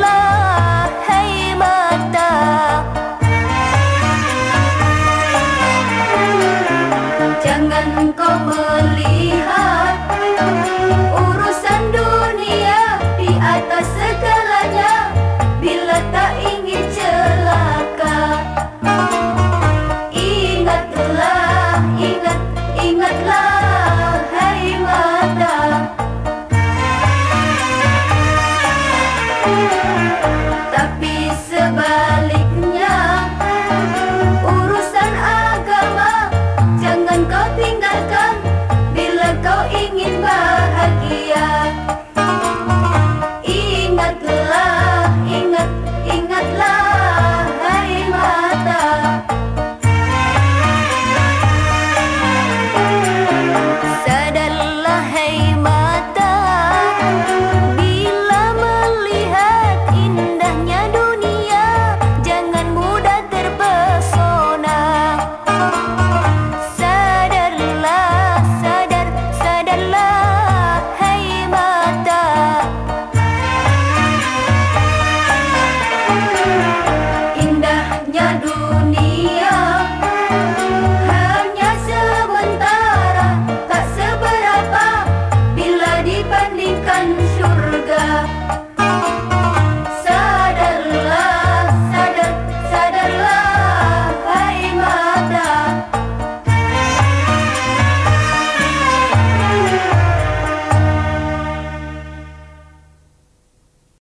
love.